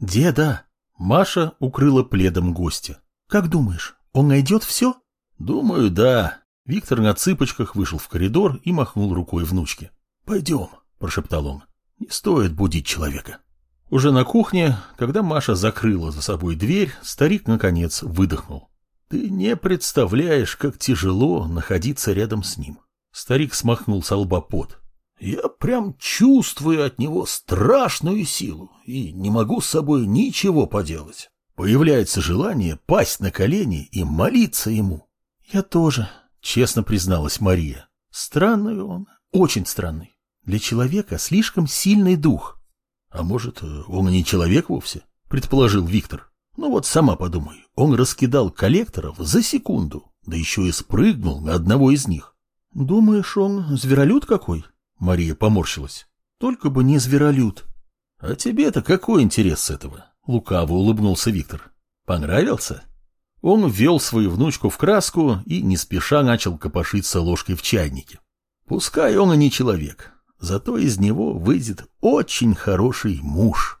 Деда! Маша укрыла пледом гостя. Как думаешь, он найдет все? Думаю, да. Виктор на цыпочках вышел в коридор и махнул рукой внучке. Пойдем, прошептал он. Не стоит будить человека. Уже на кухне, когда Маша закрыла за собой дверь, старик, наконец, выдохнул. Ты не представляешь, как тяжело находиться рядом с ним. Старик смахнул со лба пот. Я прям чувствую от него страшную силу и не могу с собой ничего поделать. Появляется желание пасть на колени и молиться ему. Я тоже, честно призналась Мария. Странный он, очень странный. Для человека слишком сильный дух. А может, он и не человек вовсе, предположил Виктор. Ну вот сама подумай, он раскидал коллекторов за секунду, да еще и спрыгнул на одного из них. Думаешь, он зверолюд какой? Мария поморщилась. Только бы не зверолюд. А тебе-то какой интерес с этого? Лукаво улыбнулся Виктор. Понравился? Он ввел свою внучку в краску и не спеша начал копошиться ложкой в чайнике. Пускай он и не человек, зато из него выйдет очень хороший муж.